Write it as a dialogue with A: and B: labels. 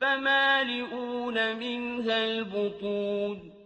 A: فَمَالِئُونَ مِنْهَا الْبُطُونَ